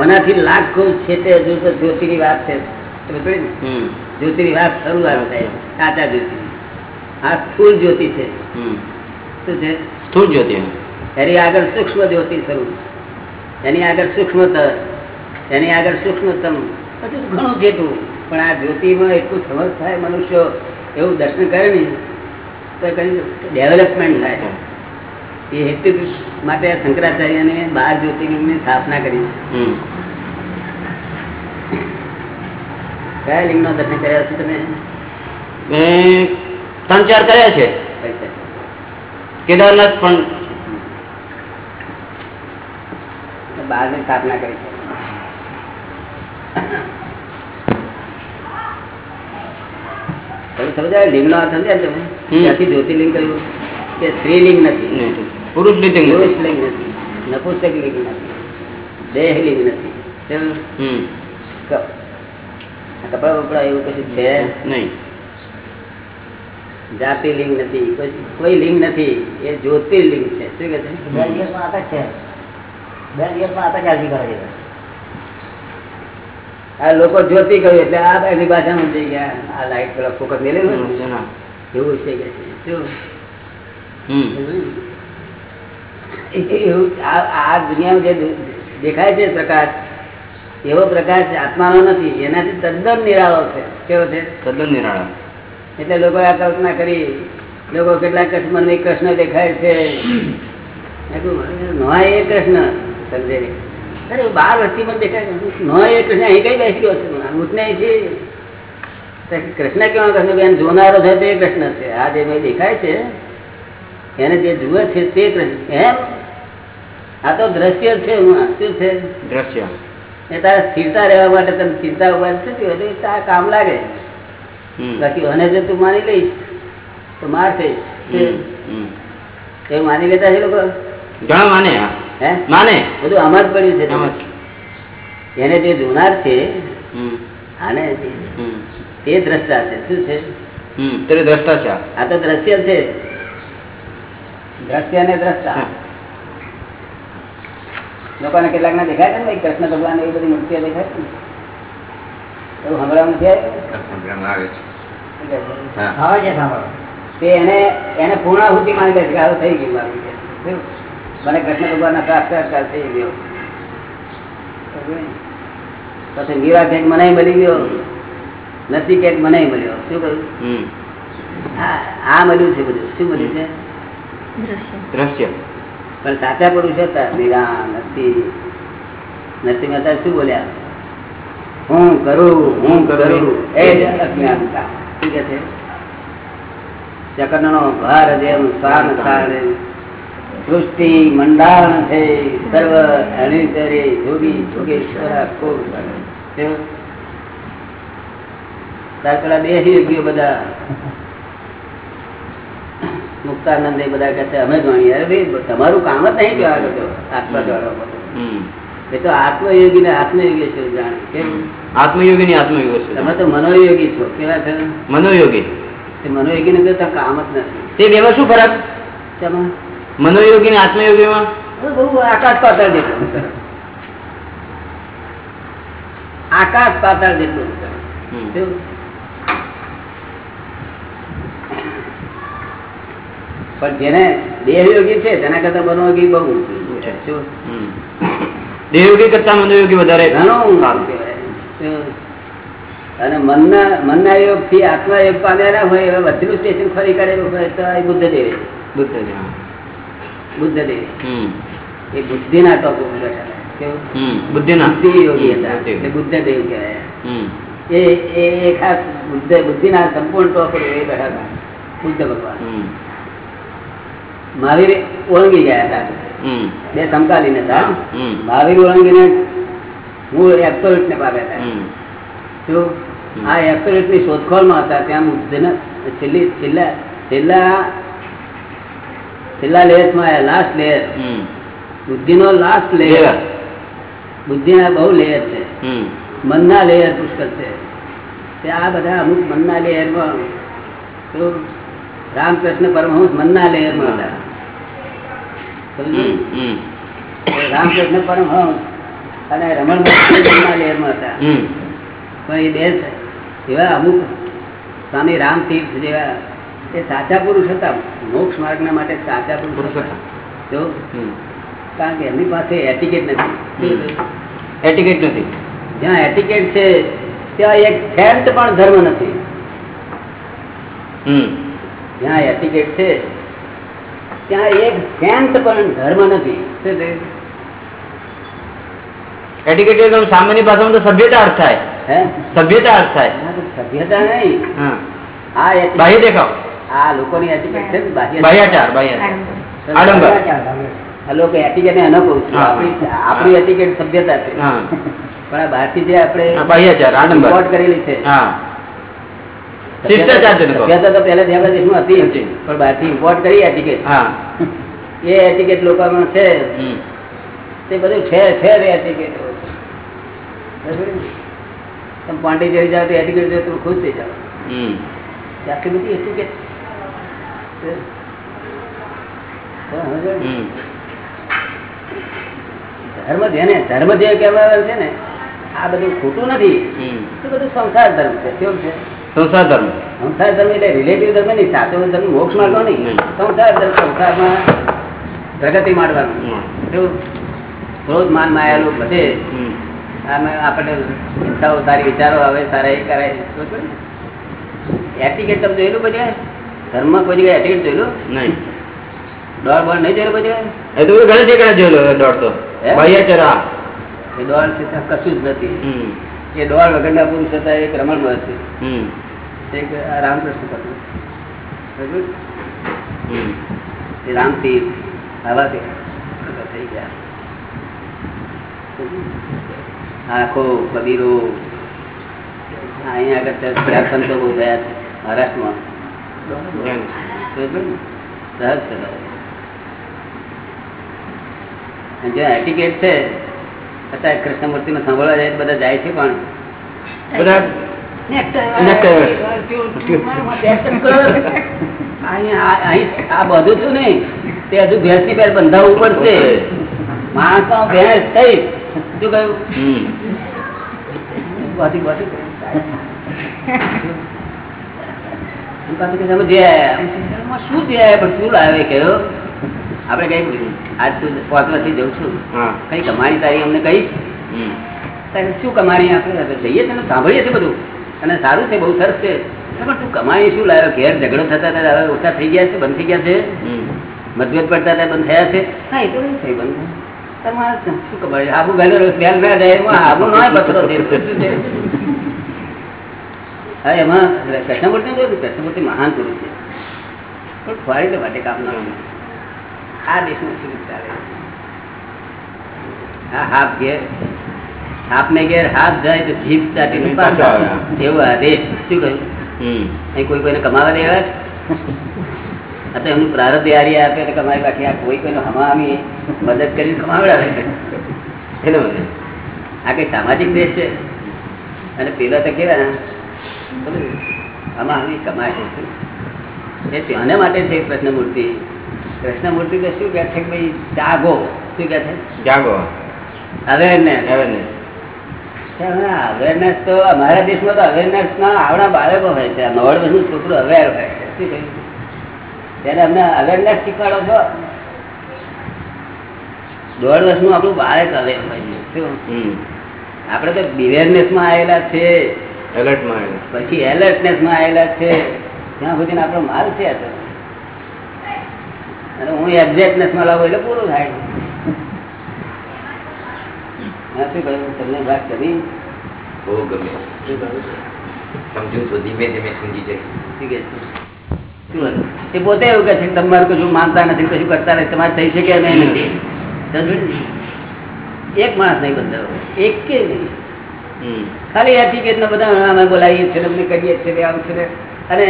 ઓનાથી લાખો છે તે હજુ વાત છે. જ્યોતિની વાત શરૂઆત થાય. સાચા જ્યોતિ. આ સ્થુલ જ્યોતિ છે. શું છે? સ્થુલ જ્યોતિ એની આગળ સૂક્ષ્મ જ્યોતિ સ્વરૂપ એની આગળ સૂક્ષ્મતર એની આગળ સૂક્ષ્મતમ. બધું ઘણું જેટલું પણ આ જ્યોતિમાં એટલું સમજ થાય મનુષ્યો એવું દર્શન કરે ને તો કઈ ડેવલપમેન્ટ થાય. એ હેતુ માટે શંકરાચાર્યને બાર જ્યોતિર્લિંગની સ્થાપના કરી. કયા લિંગનો દર્શન કર્યા છે તમે? મેં કરે છે? કેદારનાથ પણ ની સ્થાપના કરી છે. સમજાય? લિંગ નો અર્થ સમજ્યા તમે. ત્યાંથી જ્યોતિર્લિંગ કહ્યું કે સ્ત્રીલિંગ નથી. પુરુષ લિંગ પુરુષ લિંગ નથી. નપુંસક લિંગ નથી. દેહ લિંગ નથી કપડા બપડા એવું કશું છે? નહીં. જાતિ લિંગ નથી કોઈ લિંગ નથી એ જ્યોતિર્લિંગ છે. શું કે છે? બે દિવસમાં આતા જ છે. બે દિવસમાં આતક ચાલતી કરે આ લોકો જ્યોતિ કહ્યું એટલે આ એની ભાષામાં જઈ ગયા. આ લાઈટ પેલા ફોકસ ના. એવું છે કે છે. શું? એ- એવું આ આ દુનિયામાં જે દેખાય છે પ્રકાશ એવો પ્રકાશ આત્માનો નથી. એનાથી તદ્દન નિરાળો છે. કેવો છે? તદ્દન નિરાળા. એટલે લોકો આ કલ્પના કરી લોકો કેટલાક કૃષ્ણ કૃષ્ણ દેખાય છે. એ કૃષ્ણ. સમજે અરે બાર વસ્તી પણ દેખાય. નોય એ કૃષ્ણ અહીં કઈ બેસી ગયો છે? ઉઠને છે. કૃષ્ણ કેવા કૃષ્ણ? બેન જોનારો છે તે કૃષ્ણ છે. આ જે ભાઈ દેખાય છે એને જે જુએ છે તે કૃષ્ણ એમ? આ તો દ્રશ્ય છે શું છે. દ્રશ્ય. એ તારે સ્થિરતા રહેવા માટે તમે ચિંતા ઊભા થતી હોય તો કામ લાગે. બાકી અને જો તું માની લઈશ તો માર થઈ. એવું માની લેતા છે લોકો? ઘણા માને હે. માને. બધું આમાં જ પડ્યું છે. એને જે જોનાર છે. આને તે દ્રષ્ટા છે. શું છે? હમ. તેરે દ્રષ્ટા છે આ. તો દ્રશ્ય છે. દ્રશ્ય ને દ્રષ્ટા. લોકોને કેટલાક ના દેખાય છે ને ભાઈ? કૃષ્ણ ભગવાન એવી બધી મૂર્તિઓ દેખાય છે એવું હમણાં નથી આવ્યું આવે છે. તે એને એને પૂર્ણાહુતિ માની લે છે કે થઈ ગયું મારું શું? મને કૃષ્ણ ભગવાનના સાક્ષાત્કાર થઈ ગયો. પછી મીરા કેક મને મળી ગયો. નથી કેક મને મળ્યો. શું કહ્યું? આ- આ મળ્યું છે બધું. શું મળ્યું છે? દ્રશ્ય. પણ સાચા પડું છે મીરા નથી નથી મહેતા શું બોલ્યા? હું કરું હું કરું. એ જ. અજ્ઞાનતા. સૃષ્ટિ મંડાણ છે, સર્વ અણિતરે જોગી જોગેશ્વર કોર? બે યોગીઓ બધા. મુક્તાનંદ એ બધા કહે અમે જાણીએ અરે ભાઈ, તમારું કામ જ નહીં કરતો આત્મા હમ. એ તો આત્મયોગી ને આત્મયોગી છે આત્મયોગી ની આત્મયોગી છે. તમે તો મનોયોગી છો. કેવા છે? મનોયોગી. મનોયોગી ને તો કામ જ નથી. તે બેમાં શું ફરક? મનોયોગી ને આત્મયોગીમાં? બહુ આકાશ પાતાળ જેટલું આકાશ પાતાળ જેટલું? પણ જેને દેહયોગી છે તેના કરતા મનોયોગી બહુ શું? હમ. દેહયોગી કરતા મનોયોગી વધારે. અને મનના મનના યોગથી આત્મા યોગ પામેલા હોય એવા વધેલું સ્ટેશન ફરી કરેલું હોય તો એ બુદ્ધદેવ બુદ્ધ બુદ્ધદેવ હમ. એ બુદ્ધિના ટોપ ઉપર હમ. બુદ્ધિના બુદ્ધિ યોગી હતા બુદ્ધિ. બુદ્ધદેવ કહેવાય એ એ ખાસ બુદ્ધ બુદ્ધિના સંપૂર્ણ ટોપ એ બેઠા હતા બુદ્ધ ભગવાન. મહાવીર ઓળંગી ગયા હતા. બે સમકાલીન હતા. મહાવીર ઓળંગીને મૂળ એબ્સોલ્યુટ ને હતા શું આ એબ્સોલ્યુટની શોધખોળમાં હતા ત્યાં બુદ્ધને છેલ્લી છેલ્લા છેલ્લા છેલ્લા લેયર્સમાં લાસ્ટ લેયર. બુદ્ધિનો લાસ્ટ લેયર બુદ્ધિ બુદ્ધિના બહુ લેયર છે. મનના લેયર પુષ્કળ છે તે આ બધા અમુક મનના લેયરમાં રામકૃષ્ણ પરમહંસ મનના લેયરમાં હતા માં. હમ. રામકૃષ્ણ પરમહંસ અને રમણ લેરમાં હતા. પણ એ બે એવા અમુક સ્વામી રામ તીર્થ જેવા એ સાચા પુરુષ હતા. મોક્ષ માર્ગના માટે સાચા પુરુષ હતા. જો. કારણ કે એમની પાસે એટિકેટ નથી. એટિકેટ નથી. જ્યાં એટિકેટ છે ત્યાં એક ફેન્ટ પણ ધર્મ નથી. જ્યાં એટિકેટ છે ત્યાં એક સેન્ટ પણ ધર્મ નથી? એટિકેટ સામાન્ય ભાષામાં તો સભ્યતા અર્થ થાય. સભ્યતા અર્થ થાય. સભ્યતા નહીં. હા. બાહ્ય દેખાવ. આ લોકોની એટિકેટ છે ને બાહ્યાચાર બાહ્યાચાર આડંબર. લોકો એટિકેટ ને એનો કહું આપણી એટીકેટ સભ્યતા છે. પણ આ બહારથી જે આપણે બાહ્યાચાર આડંબર. કરેલી છે હા. સભ્યતા તો પહેલા આપણા દેશમાં હતી હતી. પણ બહારથી ઇમ્પોર્ટ કરી એટિકેટ હા. એ એટિકેટ લોકોમાં છે. તે બધું ઠેર ઠેર એટિકેટ તમે પોંડિચેરી જાઓ તો એટિકેટ જો તમે ખુશ થઈ જાઓ. આટલી બધી એટિકેટ ધર્મ જેને ધર્મ જે કહેવાય છે ને આ બધું ખોટું નથી. એ બધું સંસાર ધર્મ છે. કેવું છે? સંસાર ધર્મ. સંસાર ધર્મ એટલે રિલેટિવ ધર્મ નહીં સાચો ધર્મ મોક્ષ માર્ગો નહીં. સંસાર ધર્મ સંસારમાં પ્રગતિ. કેવું ક્રોધ માન માયાલું બધે. આમે આપણને ચિંતાઓ સારી વિચારો આવે સારા એ કરાય. એટિકેટ તમે જોયેલું પછી ધર્મમાં કોઈ જગ્યાએ એટિકેટ જોયેલું? નહીં. દોડ બોડ નહીં જોયેલું પછી એ તો ઘણી જગ્યાએ જોયેલો દોડ તો. બાહ્યાચાર હા એ દોડ કશું જ નથી. એ દોડ વગરના પુરુષ હતા એ ક્રમણમાં હમ. એક રામકૃષ્ણ હતું? હમ. આવા થઈ ગયા આખો કબીરો અહીંયા આગળ ત્યાં સંતો બહુ થયા છે મહારાષ્ટ્રમાં? સહજ સ્વભાવ. જે એટિકેટ છે અત્યારે કૃષ્ણમૂર્તિ નું સાંભળવા જાય બધા જાય છે પણ બધા આ- બધું છું ને તે હજુ ભેંસની પેર બંધાવવું પડશે. માણસ નો ભેંસ થઈ. શું કહ્યું? આપડે કઈ આજ તું પાંચ વર્ષથી જઉં છું. કઈ કમાણી તારી અમને કઈ શું કમાણી આપણે જઈએ છીએ સાંભળીએ છીએ બધું. અને સારું છે બહુ સરસ છે. પણ તું કમાઈ શું? લાવ્યો ઘેર ઝઘડો થતા હતા હવે ઓછા થઈ ગયા છે બંધ થઈ ગયા છે? મતભેદ પડતા હતા બંધ થયા છે? હા એ તો નહીં થઈ બંધ તમારે શું કમાણી આબુ ગાલ્યો બેલ ના જાય એમાં આબુ ના પથરો છે શું છે? હા એમાં કૃષ્ણમૂર્તિ જોયું કૃષ્ણમૂર્તિ મહાન પુરુષ છે. પણ ફરી માટે કામ ના આ દેશમાં શું ચાલે? હા હાફ ઘેર હાફને ઘેર હાથ જાય તો જીભ ચાટીને એવું આ શું કહ્યું? કોઈ કોઈને કમાવા દેવા? અત્યારે આ તો એમનું પ્રારંભ તૈયારી આપે તો કમાઈ બાકી આ કોઈ કોઈનો હમામી મદદ કરી કમાવડાવે. એનો આ કઈ સામાજિક દેશ છે? અને પેલા તો કેવા બધું હમામી કમાય છે. એ તેને માટે છે કૃષ્ણમૂર્તિ. કૃષ્ણમૂર્તિ તો શું કહે છે કે ભાઈ? જાગો. શું કહે છે? જાગો. અવેરનેસ અવેરનેસ અવેરનેસ તો અમારા દેશમાં તો અવેરનેસ ના આવડા બાળકો હોય છે. નવડ બધું છોકરું અવેર હોય છે. ત્યારે અમને અવેરનેસ શીખવાડો છો? દોઢ વર્ષનું આપણું બાળક અવેર હોય છે. આપણે તો બિવેરનેસમાં આવેલા છે. એલર્ટમાં આવેલા. પછી એલર્ટનેસમાં આવેલા છે. ત્યાં સુધી આપણો માલ છે. અને હું એક્ઝેક્ટનેસમાં લાવું એટલે પૂરું થાય. શું કહ્યું? તમને વાત કરી? બહુ ગમે સમજુ તો ધીમે ધીમે સમજી જાય. ઠીક છે. એ પોતે એવું કહે છે કે તમારે કશું માનતા નથી કશું કરતા નથી તમારે થઈ શકે નહીં નથી. એક માણસ નહીં બંધાવો એક કે નહીં. ખાલી એટીકેટ ને બધા અમે બોલાવીએ છીએ અમને કરીએ છીએ આવું છે. અને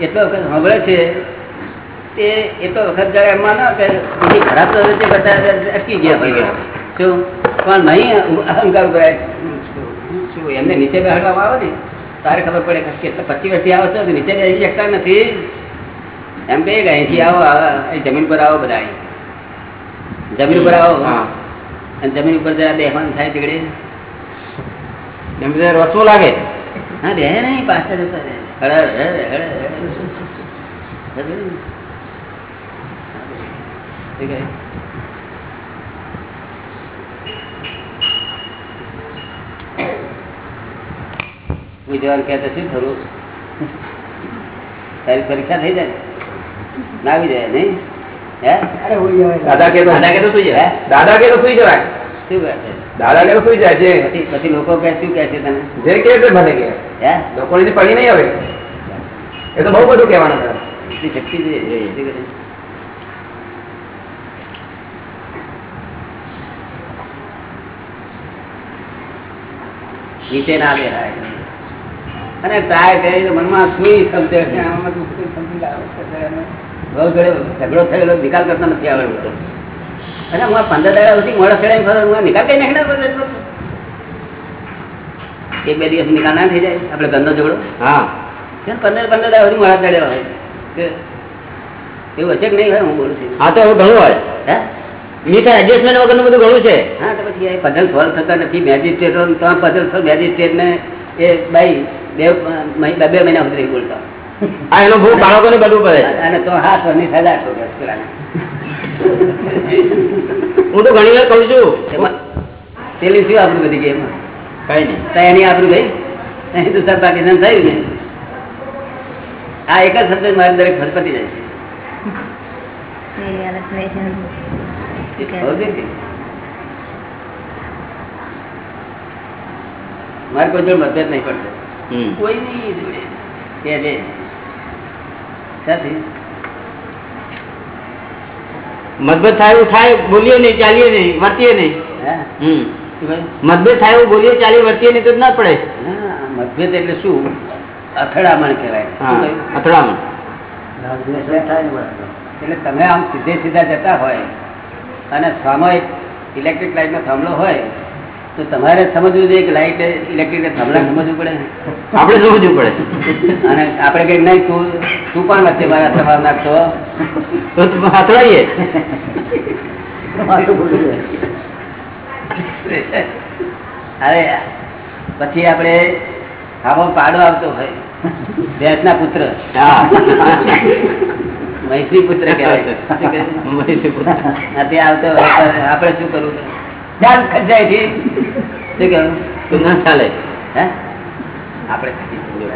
એટલો વખત સાંભળે છે તે એટલો વખત જયારે એમાં ના કે ખરાબ પ્રવૃત્તિ કરતા અટકી ગયા ભાઈ શું? પણ નહીં અહંકાર ઉભરાય એમને નીચે બેહાડવામાં આવે ને તારે ખબર પડે કે પચીસ વર્ષથી આવો છો નીચે બેસી શકતા નથી. એમ કે અહીંથી આવો જમીન પર આવો બધા જમીન ઉપર આવો. અને જમીન ઉપર જરા બેહવાનું થાય તીકડે જમીન રસો લાગે. હા રહે નહીં પાછળ જતા રહે. વિદ્વાન કહેતો શું થયું તારી પરીક્ષા થઈ જાય? ના આવી જાય નહીં? હે? અરે હોઈ જાય. દાદા કે તો દાદા કે તો સુઈ જાય. દાદા કે તો સુઈ જવાય. શું કહે છે? દાદા કે સુઈ જાય જે પછી પછી લોકો કહે શું કહે છે તને? જે કે એટલે કે હે? લોકોની પડી નહીં હવે. એ તો બહુ બધું કહેવાનું શક્તિ? નીચે ના બેહાય અને ટ્રાય કરીને મનમાં સુઈ સમજે ઝઘડો થયેલો નિકાલ કરતા નથી આવડતો. અને હું પંદર દાડા સુધી મોડા ચડાઈ ફરો હું નિકાલ કઈ નાખી એક બે દિવસ નિકાલ ના થઈ જાય આપણે ધંધો ઝઘડો. હા. પંદર પંદર દાડા સુધી મોડા ચડ્યા હોય? એવું હશે કે નહીં હોય હું બોલું છું. હા તો એવું ઘણું હોય. હે? મીઠા એડજસ્ટમેન્ટ વગરનું બધું ઘણું છે. હા તો પછી પઝલ સોલ્વ થતા નથી. મેજિસ્ટ્રેટો તો પઝલ સોલ્વ મેજિસ્ટ્રેટ ને એ ભાઈ બે મહિના સુધી બોલતો આ એનો ભૂખ બાળકોને બધું પડે અને તો સજા ઠોકે હું તો ઘણી વાર કહું છું. એમાં પેલી શું આપણું બધી ગેમ એમાં? કઈ નહીં. તો એની આપણું ગઈ? હિન્દુસ્તાન પાકિસ્તાન થયું ને. આ એક જ શબ્દ મારે દરેક ફરપતિ જાય છે? મારે કોઈ મતભેદ નહીં પડતો. કોઈ નહીં. જોડે કે જે મતભેદ થાય એવું થાય બોલીએ નહીં ચાલીએ નહીં વર્તીએ નહીં? મતભેદ થાય એવું બોલીએ ચાલીએ વર્તીએ નહીં તો જ ના પડે. ના, મતભેદ એટલે શું? અથડામણ કહેવાય? અથડામણ. એટલે તમે આમ સીધે સીધા જતા હોય અને સામયિક ઇલેક્ટ્રિક લાઇટનો થાંભલો હોય તો તમારે સમજવું જોઈએ કે લાઇટ ઇલેક્ટ્રિક થાંભલા સમજવું પડે આપણે સમજવું પડે. અને આપણે કઈ નહીં તું તું પણ વચ્ચે મારા સવાર નાખતો માથું ખુલ્લું પછી આપણે આમાં પાડો આવતો હોય. ભેંસના પુત્ર. મૈત્રી પુત્ર કહેવાય. મૈત્રી પુત્ર. આવતો હોય આપણે શું કરવું? ધ્યાન ખંચાય છે શું કહેવું તો ના ચાલે. હે? આપણે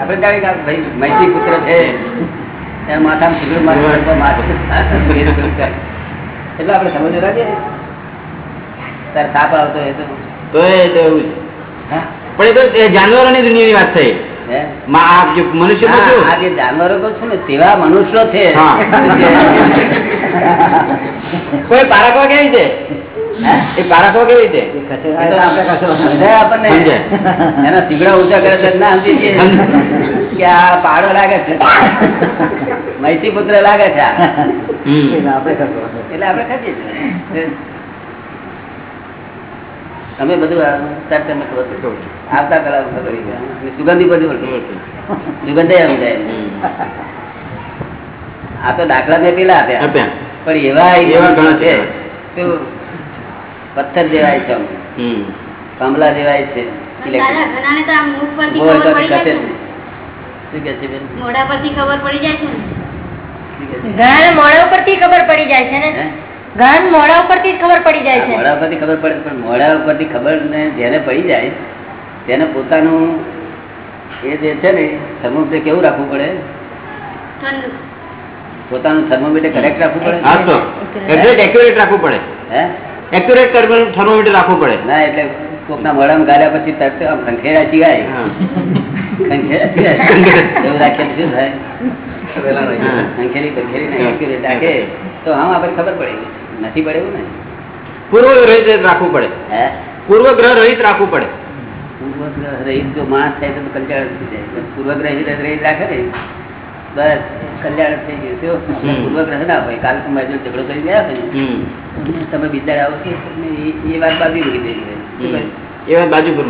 આપણે જાણીએ કે ભાઈ મૈત્રી પુત્ર છે. એના માથામાં સિગરેટ માથે એટલે આપણે સમજ રાખીએ તાર તાપ આવતો તો. તો એ તો એવું છે પણ એ તો જાનવરોની દુનિયાની વાત થઈ. મનુષ્ય આ જે જાનવરો કહું છું ને તેવા મનુષ્યો છે. <laughs> કોઈ પારકવા કેવી છે? એ પારકો કેવી છે. એના સીગડા ઊંચા કરે ના સમજી કે આ પાડો લાગે પુત્ર લાગે છે. એટલે તમે બધું. આવતા જાય. સુગંધી બધું સુગંધ સુગંધે જાય. આ તો દાખલા મેં પેલા આપ્યા. પણ એવા એવા ઘણા છે. પથ્થર જેવાય છે કમલા જેવાય છે. દાદા ઘણાને તો આમ મુખ પરથી ખબર પડી જાય છે? ઘણા મોડા ઉપરથી ખબર પડી જાય છે ને? હે? મોડા ઉપરથી ખબર પડી જાય છે. મોઢા ઉપરથી ખબર પડે પણ મોઢા ઉપરથી ખબર ને જેને પડી જાય તેને પોતાનું એ જે છે ને થર્મોમીટર કેવું રાખવું પડે? પોતાનું થર્મોમીટર કરેક્ટ રાખવું પડે? હા તો. એક્ઝેક્ટ એક્યુરેટ રાખવું પડે. હે? એક્યુરેટ થર્મોમીટર રાખવું પડે. ના એટલે કોકના મોઢામાં ગાળ્યા પછી તરત આમ ખંખેરા ચીગાય. એવું રાખીએ શું થાય? ખંખેરી ખંખેરી accurate રાખે. તો આમ આપણે ખબર પડે. નથી પડે એવું ને? પૂર્વ રહિત રાખવું પડે. હે? પૂર્વગ્રહ રહિત રાખવું પડે. પૂર્વગ્રહ રહિત જો માણસ થાય તો પણ પૂર્વગ્રહ રહિત રાખે ને બસ કલ્યાણ થઈ ગયું. તો પૂર્વગ્રહ ના હોય કાલ તમે જો ઝઘડો કરી ગયા હોય તમે બિદાર આવો તમને એ- વાત બાજુ મૂકી દેવી? એ વાત બાજુ પર.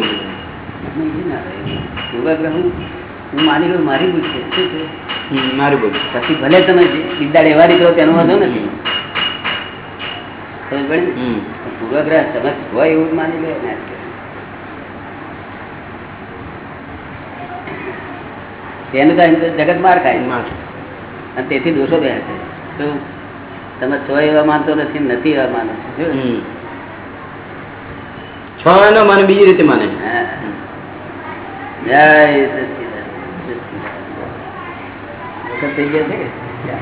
પૂર્વગ્રહ હું માની લઉં મારી ભૂલ છે. શું છે? મારું બોલ પછી ભલે તમે બિદાર એવા નીકળો તેનો વાંધો નથી. પૂર્વગ્રહ તમે હોય એવું માની લો. તેનું તો જગત માર ખાય. અને તેથી દોષો બે છે. શું તમે છ એવા માનતો નથી નથી એવા માનો છો. એનો માને બીજી રીતે માને. જય સચિદાન થઈ ગયા છે કે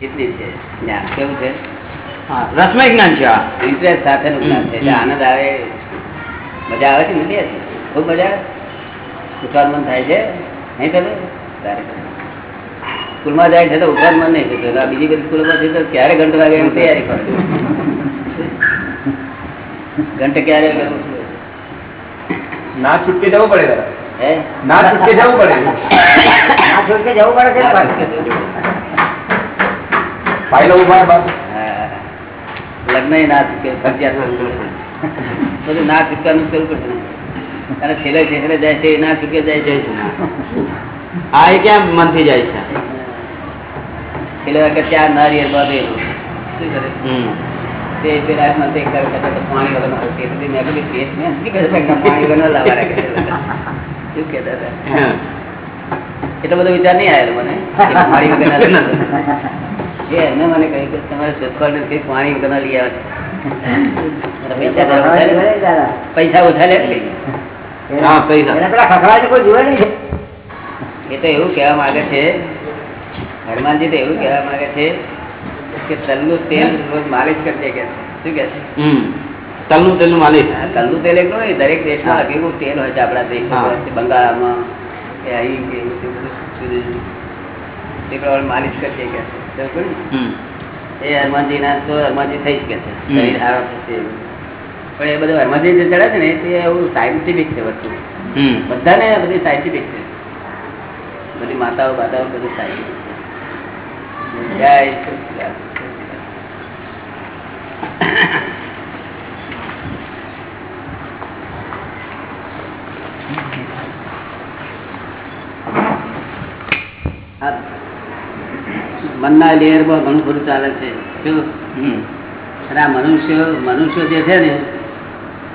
કેટલી છે જ્ઞાન કેવું છે હા, રસમય જ્ઞાન છે આ. ઇન્ટરેસ્ટ સાથેનું જ્ઞાન છે. આનંદ આવે. મજા આવે છે નથી ખૂબ મજા આવે? મન થાય છે? નહીં તમે તારે સ્કૂલમાં જાય છે તો ઉઠવાનું મન નહીં થતું. બીજી બધી સ્કૂલમાં છે તો ક્યારે ઘંટ વાગે એમ તૈયારી કરે? ઘંટે ક્યારે કરવું ના છૂટકે જવું પડે. હે? ના છૂટકે જવું પડે. ના છૂટકે જવું પડે ના. ફાઇલો ઊભા. લગ્ન ના ચૂકે ફરજિયાત બધું ના ચૂકવાનું કરવું પડશે અને છેલ્લે છેલ્લે જાય છે ના ચૂકે જાય છે આ એ ક્યાં મનથી જાય છે? છેલ્લે વાગે ત્યાં નારિયેળ બાંધે. શું કરે? તે પેલા મને એક ધારો કહેતા હતા, પાણી વગરનો હતો. મેં કીધું, "પેટ મેં નથી કહેતા પાણી વગરનો લાવવા રાખે શું કહેતા હતા? એટલો બધો વિચાર નહીં આવ્યો મને પાણી વગરના <laughs> લાવવા. એ મને કહ્યું કે તમારે શોધખોળ નથી પાણી વગરના લઈ આવે. પૈસા ઓછા લે. એને એ તો એવું કહેવા માંગે છે. હનુમાનજી તો એવું કહેવા માંગે છે કે તલનું તેલ રોજ માલિશ કરજે કે શું કે છે? તલનું તેલનું માલિશ. તલનું તેલ એક નહીં દરેક દેશમાં. કેવું તેલ હોય છે આપણા દેશમાં. હોય બંગાળમાં કે અહીં કે એવું બધું જુદું જુદું. તે પ્રમાણે માલિશ કરજે કે એ હનુમાનજી ના તો હનુમાનજી થઈ શકે છે. પણ એ બધું હનુમાનજી જે ચડે છે ને તે એવું સાયન્ટિફિક છે વસ્તુ. બધાને બધી સાયન્ટિફિક છે. બધી માતાઓ બાતાઓ બધું સાયન્ટિફિક છે. જય શ્રી up <coughs> મનના લેયરમાં ઘણું બધું ચાલે છે. શું. અને આ મનુષ્યો મનુષ્યો જે છે ને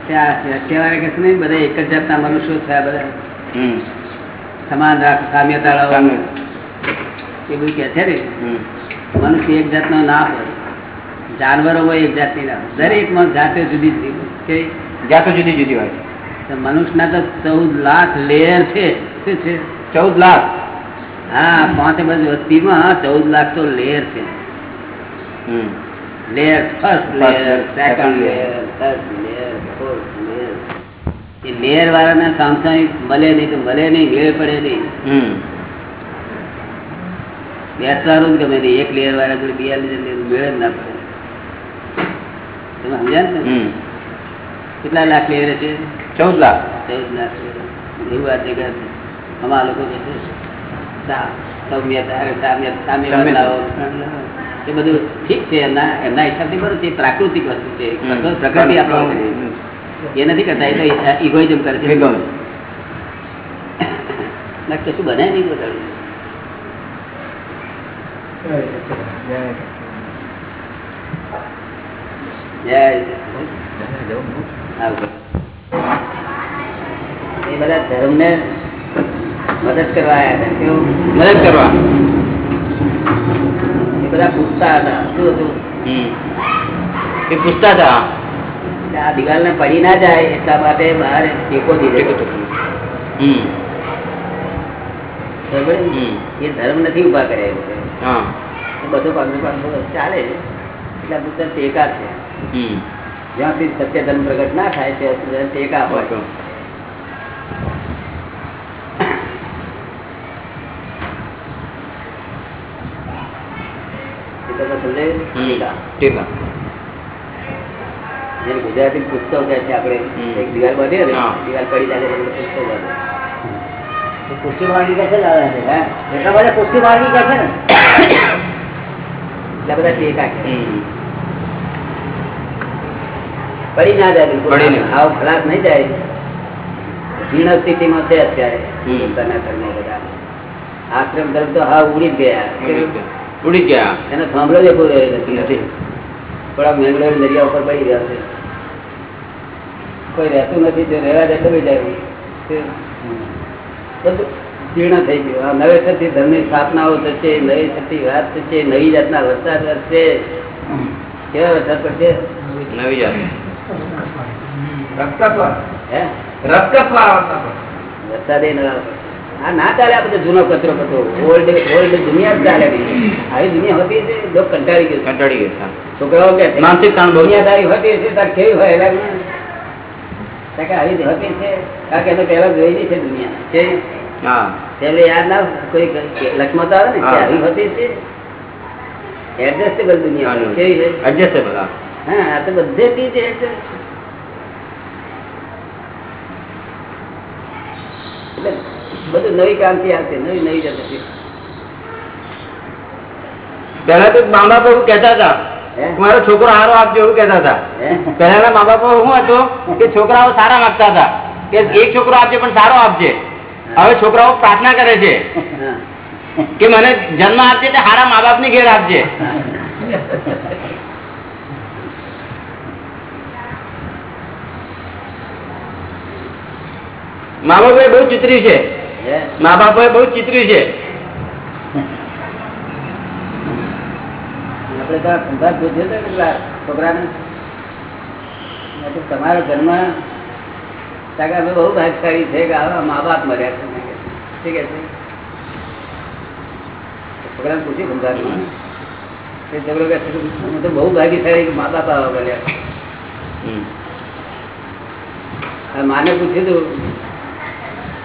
તે સત્યવાળે કે છે ને બધા એક જ જાતના મનુષ્યો છે આ બધા. સમાન રાખ સામ્યતા એ બધું કે છે ને? મનુષ્ય એક જાતનો ના હોય. જાનવરો હોય એક જાતની ના હોય. દરેકમાં જાતે જુદી જુદી કે જાતો જુદી જુદી હોય. મનુષ્યના તો ચૌદ લાખ લેયર છે. શું છે? ચૌદ લાખ. હા પાંચ બસ વસ્તીમાં ચૌદ લાખ તો લેયર છે. Layer first layer second layer third layer fourth layer એ લેયર વાળાના સામસાઈ મળે નહીં તો મળે નહીં મેળ પડે નહીં. બેસવાનું જ ગમે નહીં. એક લેયર વાળા જોડે બીજા લેયર મેળ જ ના પડે. તમે સમજ્યા ને કેટલા લાખ લેયર છે? ચૌદ લાખ. ચૌદ લાખ એવું આ જગ્યા અમારા લોકો કહે છે એ બધું ઠીક છે એમના એમના હિસાબથી બરોબર છે પ્રાકૃતિક વસ્તુ છે પ્રકૃતિ આપણો એ નથી કરતા એ તો ઇગોઇઝમ કરે છે. કશું બનાય નહીં. એ બધા ધર્મને મદદ કરવા? મદદ કરવા. એ બધા પૂછતા હતા. શું હતું? એ પૂછતા હતા. આ દિવાલ ને પડી ના જાય એટલા માટે બહાર ટેકો દીધો. એ ધર્મ નથી ઊભા કર્યા બધો પાંચસો પાંચસો ચાલે એટલે આ બધા ટેકા છે. જ્યાં સુધી સત્ય ધર્મ પ્રગટ ના થાય ત્યાં સુધી ટેકા હોય એ તો ટેકા. જેને ગુજરાતી પુસ્તક કહે છે આપણે એક દિવાલ બાંધીએ ને દિવાલ પડી જાય એટલે પુસ્તકો બાંધે. માર્ગી કે છે ને એટલા બધા માર્ગી છે ને? એટલા બધા ટેકા છે. પડી ના જાય બિલકુલ. નહીં. નહીં જાય જીર્ણ સ્થિતિમાં છે અત્યારે. હમ. પોતાના ધર્મો બધા. આશ્રમ ધર્મ તો હા ઉડી જ ગયા. ઉડી ગયા. એને સાંભળે જ નથી. થોડા મેંગલોર દરિયા ઉપર પડી ગયા છે. કોઈ રહેતું નથી જો રહેવા દે તો જાય. બધું જીર્ણ થઈ ગયું. આ નવેસરથી ધર્મની સ્થાપનાઓ થશે નવેસરથી વાત થશે નવી જાતના વરસાદ વરસશે કેવા વરસાદ પડશે? નવી જાત. હે? રક્તત્વ વરસાદ એ નવા આ ના ચાલે આ બધો જૂનો કચરો કચરો. ઓલ્ડ ઓલ્ડ દુનિયા ચાલે આવી દુનિયા હોતી છે લોક કંટાળી ગયું કંટાળી ગયા છોકરાઓ કે માનસિક તાણ દુનિયાદારી હોતી છે તાર કેવી હોય એટલે કે આવી હોતી છે. કારણ કે એને પહેલા જોયેલી છે દુનિયા. છે? હા. પેલે યાદ ના કોઈ લક્ષ્મત આવે ને. આવી હોતી છે? એડજસ્ટેબલ દુનિયા. કેવી છે? એડજસ્ટેબલ હા. આ તો બધે ચીજ adjust. બધું નવી ક્રાંતિ આવશે નવી નવી જતી પેલા તો મા બાપ એવું કેતા હતા મારો છોકરો સારો આપજો એવું કેતા હતા. હે? પહેલાના મા બાપ શું હતો કે છોકરાઓ સારા માગતા હતા કે એક છોકરો આપજે પણ સારો આપજે. હવે છોકરાઓ પ્રાર્થના કરે છે કે મને જન્મ આપજે તો સારા મા બાપની ઘેર આપજે. મા બાપે બહુ ચિતર્યું છે? મા બાપે બહુ ચિતર્યું છે. આપડે તો આ સંભાળ પૂછ્યો હતો ને પેલા છોકરાને? તમારા ઘરમાં તાકે અમે બહુ ભાગશાળી છે કે આવા મા બાપ મર્યા છે. ઠીક છે છોકરાને પૂછ્યું સંભાળમાં તે છોકરો છે, અમે તો બહુ ભાગીશાળી કે મા બાપ આવા મળ્યા આ માને પૂછ્યું હતું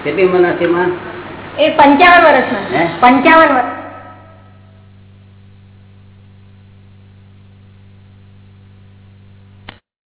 કેટલી ઉંમર ના છે એ પંચાવન વર્ષ પંચાવન વર્ષ